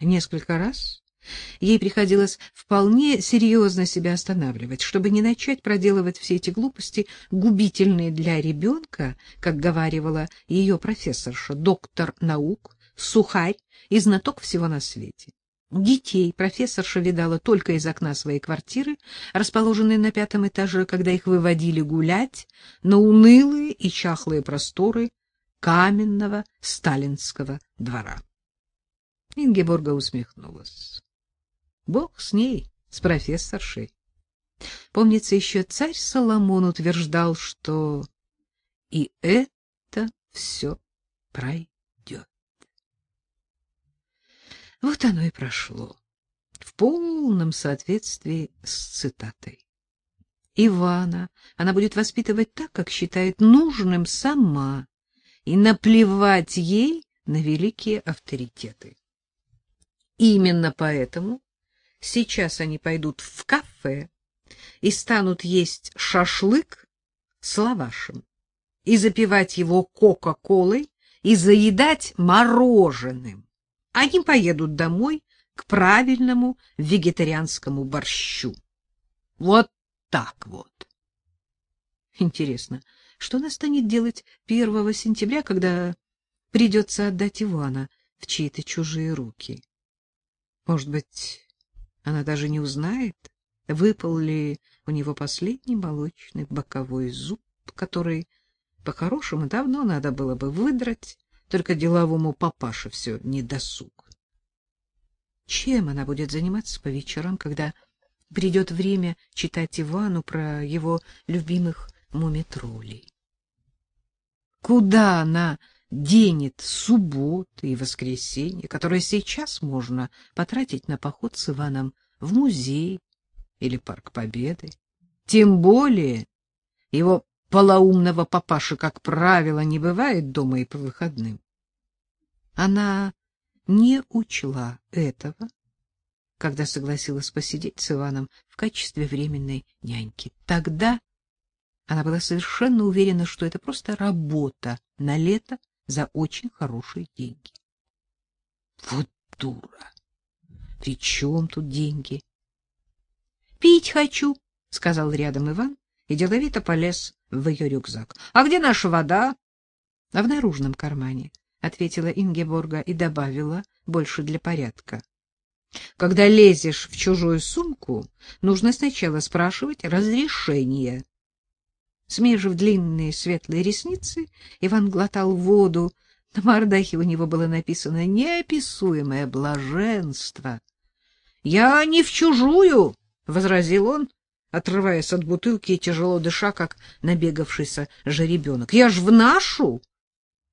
Несколько раз ей приходилось вполне серьезно себя останавливать, чтобы не начать проделывать все эти глупости, губительные для ребенка, как говаривала ее профессорша, доктор наук, сухарь и знаток всего на свете. Детей профессорша видала только из окна своей квартиры, расположенной на пятом этаже, когда их выводили гулять на унылые и чахлые просторы каменного сталинского двора. Ингеборга усмехнулась. Бог с ней, с профессоршей. Помнится, еще царь Соломон утверждал, что и это все пройдет. Вот оно и прошло, в полном соответствии с цитатой. Ивана она будет воспитывать так, как считает нужным сама, и наплевать ей на великие авторитеты. Именно поэтому сейчас они пойдут в кафе и станут есть шашлык с лавашем и запивать его кока-колой и заедать мороженым они поедут домой к правильному вегетарианскому борщу. Вот так вот. Интересно, что она станет делать 1 сентября, когда придется отдать Ивана в чьи-то чужие руки? Может быть, она даже не узнает, выпал ли у него последний молочный боковой зуб, который по-хорошему давно надо было бы выдрать, только деловому папаше все не досуг. Чем она будет заниматься по вечерам, когда придет время читать Ивану про его любимых мумитролей? Куда она денет субботы и воскресенье, которые сейчас можно потратить на поход с Иваном в музей или парк Победы? Тем более его полоумного папаши, как правило, не бывает дома и по выходным. Она не учла этого, когда согласилась посидеть с Иваном в качестве временной няньки. Тогда она была совершенно уверена, что это просто работа на лето за очень хорошие деньги. Вот дура! При чем тут деньги? — Пить хочу, — сказал рядом Иван и деловито полез в ее рюкзак. — А где наша вода? — А в наружном кармане, — ответила Ингеборга и добавила, больше для порядка. — Когда лезешь в чужую сумку, нужно сначала спрашивать разрешение. Смежив длинные светлые ресницы, Иван глотал воду. На мордахе у него было написано «Неописуемое блаженство». — Я не в чужую, — возразил он, отрываясь от бутылки и тяжело дыша, как набегавшийся жеребенок. — Я ж в нашу!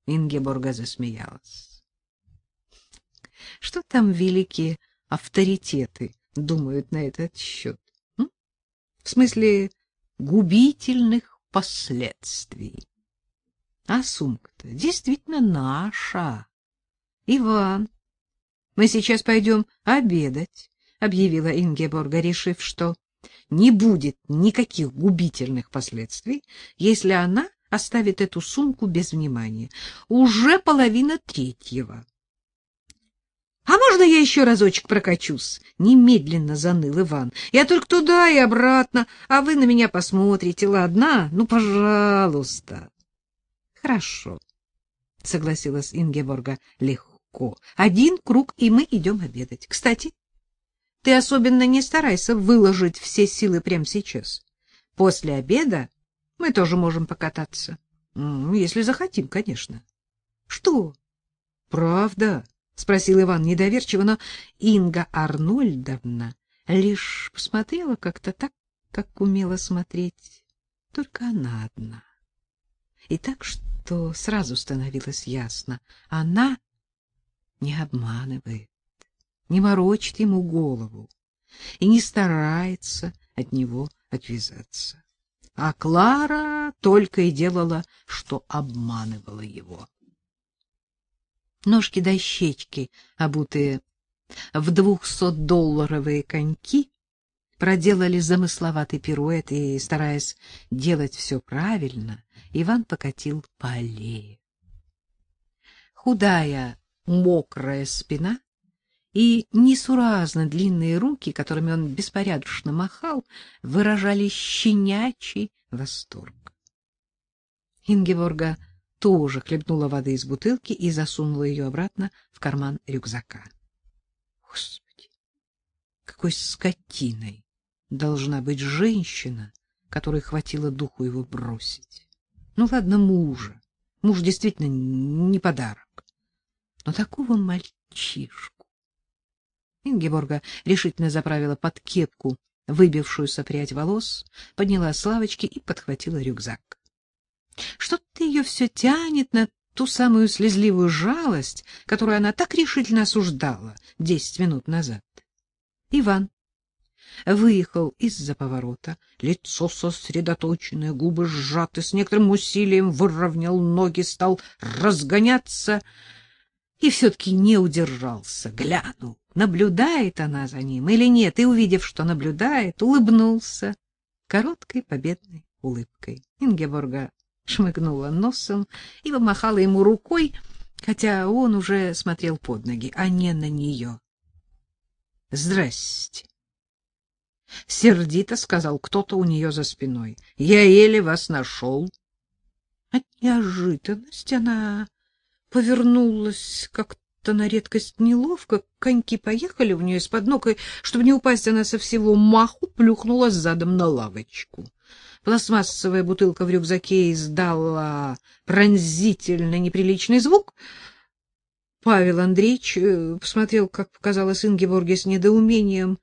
Ингеборга засмеялась. Что там великие авторитеты думают на этот счет? В смысле губительных последствий. А сумка-то действительно наша. Иван, мы сейчас пойдем обедать, объявила Ингеборга, решив, что не будет никаких губительных последствий, если она оставит эту сумку без внимания. Уже половина третьего. — А можно я еще разочек прокачусь? — немедленно заныл Иван. — Я только туда и обратно, а вы на меня посмотрите, ладно? Ну, пожалуйста. — Хорошо, — согласилась Ингеборга легко. — Один круг, и мы идем обедать. Кстати, ты особенно не старайся выложить все силы прямо сейчас. После обеда мы тоже можем покататься. Если захотим, конечно. — Что? — Правда? — спросил Иван недоверчиво, но Инга Арнольдовна лишь посмотрела как-то так, как умела смотреть только она одна. И так, что сразу становилось ясно, она не обманывает не морочит ему голову и не старается от него отвязаться. А Клара только и делала, что обманывала его. Ножки-дощечки, обутые в двухсотдолларовые коньки, проделали замысловатый пируэт, и, стараясь делать все правильно, Иван покатил по аллее. Худая, мокрая спина и несуразно длинные руки, которыми он беспорядочно махал, выражали щенячий восторг. Ингеборга тоже хлебнула воды из бутылки и засунула ее обратно в карман рюкзака. Господи, какой скотиной должна быть женщина, которой хватило духу его бросить. Ну ладно, мужа. Муж действительно не подарок. Но такого мальчишку. Ингеборга решительно заправила под кепку выбившуюся прядь волос, подняла с лавочки и подхватила рюкзак. Что-то ее все тянет на ту самую слезливую жалость, которую она так решительно осуждала десять минут назад. Иван выехал из-за поворота, лицо сосредоточенное, губы сжаты, с некоторым усилием выровнял ноги, стал разгоняться и все-таки не удержался, глянул, наблюдает она за ним или нет, и, увидев, что наблюдает, улыбнулся короткой победной улыбкой. Ингеборга шмыгнула носом и помахала ему рукой, хотя он уже смотрел под ноги, а не на нее. — Здрасте. — сердито сказал кто-то у нее за спиной. — Я еле вас нашел. От неожиданности она повернулась как-то на редкость неловко. Коньки поехали у нее из-под ног, и, чтобы не упасть, она со всего маху плюхнулась задом на лавочку. Пластмассовая бутылка в рюкзаке издала пронзительно неприличный звук. Павел Андреевич э, посмотрел, как показалось Ингеборге, с недоумением.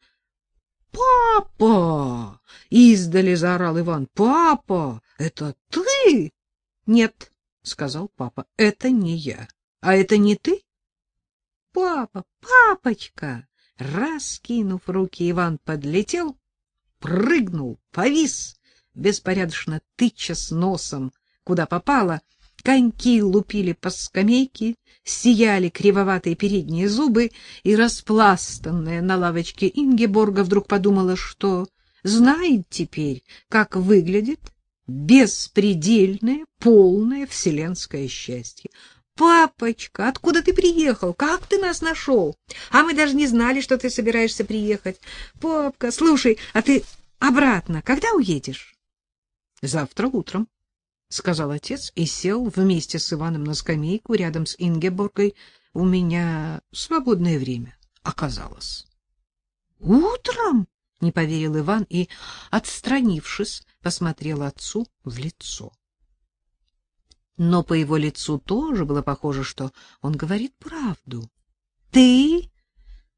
«Папа!» — издали заорал Иван. «Папа, это ты?» «Нет», — сказал папа, — «это не я. А это не ты?» «Папа, папочка!» Раскинув руки, Иван подлетел, прыгнул, повис беспорядочно тыча с носом, куда попало, коньки лупили по скамейке, сияли кривоватые передние зубы, и распластанная на лавочке Ингеборга вдруг подумала, что знает теперь, как выглядит беспредельное, полное вселенское счастье. Папочка, откуда ты приехал? Как ты нас нашел? А мы даже не знали, что ты собираешься приехать. Папка, слушай, а ты обратно когда уедешь? — Завтра утром, — сказал отец и сел вместе с Иваном на скамейку рядом с Ингеборгой. У меня свободное время оказалось. — Утром? — не поверил Иван и, отстранившись, посмотрел отцу в лицо. Но по его лицу тоже было похоже, что он говорит правду. — Ты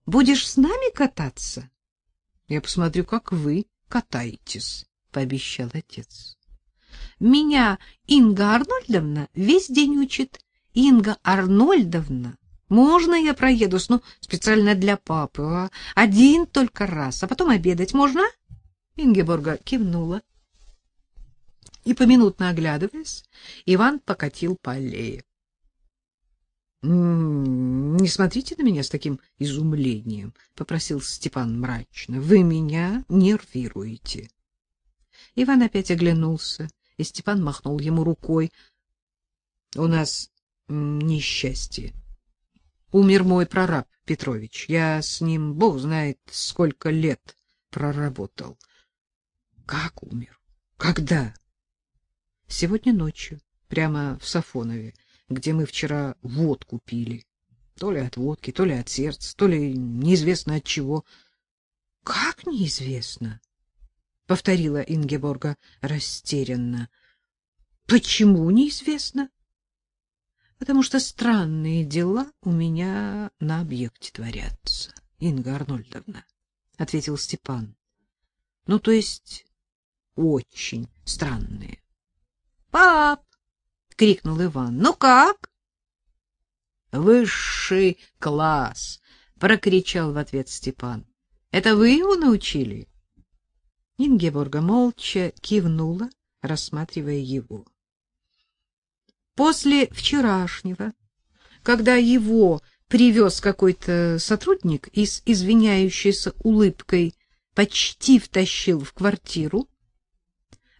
будешь с нами кататься? — Я посмотрю, как вы катаетесь. — пообещал отец. — Меня Инга Арнольдовна весь день учит. Инга Арнольдовна, можно я проедусь, ну, специально для папы, а? Один только раз, а потом обедать можно? Ингеборга кивнула. И, поминутно оглядываясь, Иван покатил по аллее. — Не смотрите на меня с таким изумлением, — попросил Степан мрачно. — Вы меня нервируете. Иван опять оглянулся, и Степан махнул ему рукой. — У нас несчастье. Умер мой прораб Петрович. Я с ним, бог знает, сколько лет проработал. — Как умер? Когда? — Сегодня ночью, прямо в Сафонове, где мы вчера водку пили. То ли от водки, то ли от сердца, то ли неизвестно от чего. — Как неизвестно? Повторила Ингеборга растерянно. Почему неизвестно? Потому что странные дела у меня на объекте творятся, Инга Арнольдовна, ответил Степан. Ну, то есть очень странные. Пап, крикнул Иван. Ну как? Высший класс, прокричал в ответ Степан. Это вы его научили? Ингеборга молча кивнула, рассматривая его. После вчерашнего, когда его привез какой-то сотрудник и с извиняющейся улыбкой почти втащил в квартиру,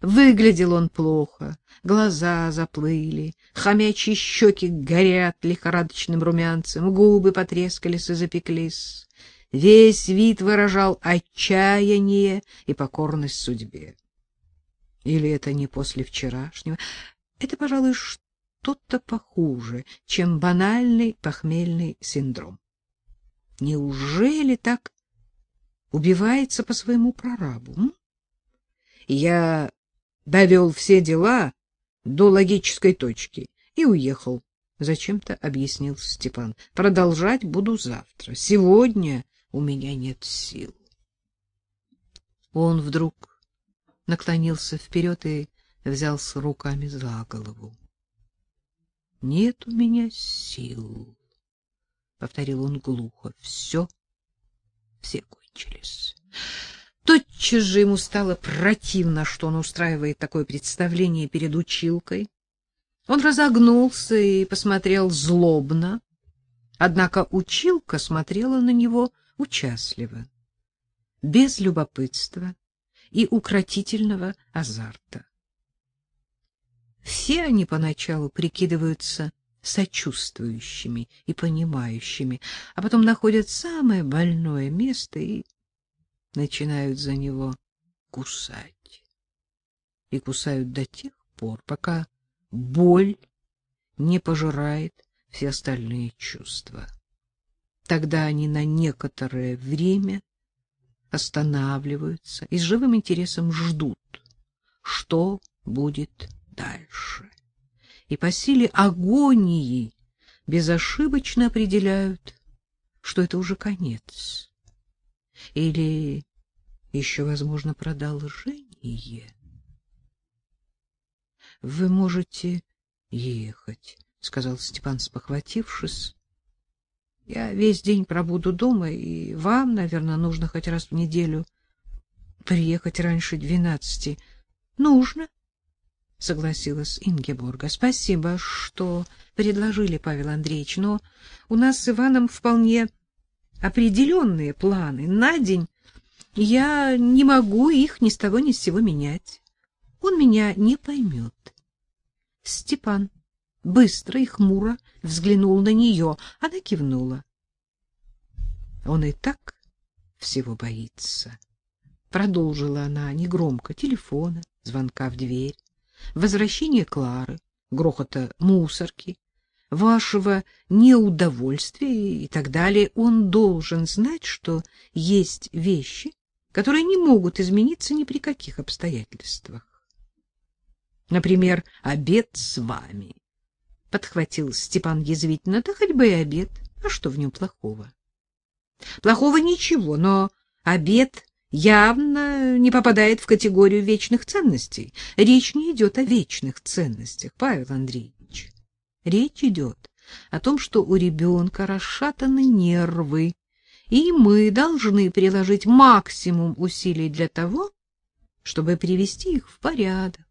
Выглядел он плохо, глаза заплыли, хомячьи щеки горят лихорадочным румянцем, губы потрескались и запеклись. Весь вид выражал отчаяние и покорность судьбе. Или это не после вчерашнего? Это, пожалуй, что-то похуже, чем банальный похмельный синдром. Неужели так убивается по своему прорабу? М? Я довел все дела до логической точки и уехал. Зачем-то объяснил Степан. Продолжать буду завтра. Сегодня у меня нет сил. Он вдруг наклонился вперед и взялся руками за голову. Нет у меня сил, повторил он глухо. Все, все кончились. Тотчас же ему стало противно, что он устраивает такое представление перед училкой. Он разогнулся и посмотрел злобно, однако училка смотрела на него участливо, без любопытства и укротительного азарта. Все они поначалу прикидываются сочувствующими и понимающими, а потом находят самое больное место и начинают за него кусать. И кусают до тех пор, пока боль не пожирает все остальные чувства. Тогда они на некоторое время останавливаются и с живым интересом ждут, что будет дальше. И по силе агонии безошибочно определяют, что это уже конец. Или еще, возможно, продолжение. — Вы можете ехать, — сказал Степан, спохватившись. — Я весь день пробуду дома, и вам, наверное, нужно хоть раз в неделю приехать раньше двенадцати. — Нужно, — согласилась Ингеборга. — Спасибо, что предложили, Павел Андреевич, но у нас с Иваном вполне определенные планы на день, я не могу их ни с того ни с сего менять. Он меня не поймет. Степан быстро и хмуро взглянул на нее. Она кивнула. Он и так всего боится. Продолжила она негромко телефона, звонка в дверь, возвращения Клары, грохота мусорки, вашего неудовольствия и так далее, он должен знать, что есть вещи, которые не могут измениться ни при каких обстоятельствах. Например, обед с вами. Подхватил Степан язвительно, да хоть бы и обед, а что в нем плохого? Плохого ничего, но обед явно не попадает в категорию вечных ценностей. Речь не идет о вечных ценностях, Павел Андреевич. Речь идет о том, что у ребенка расшатаны нервы, и мы должны приложить максимум усилий для того, чтобы привести их в порядок.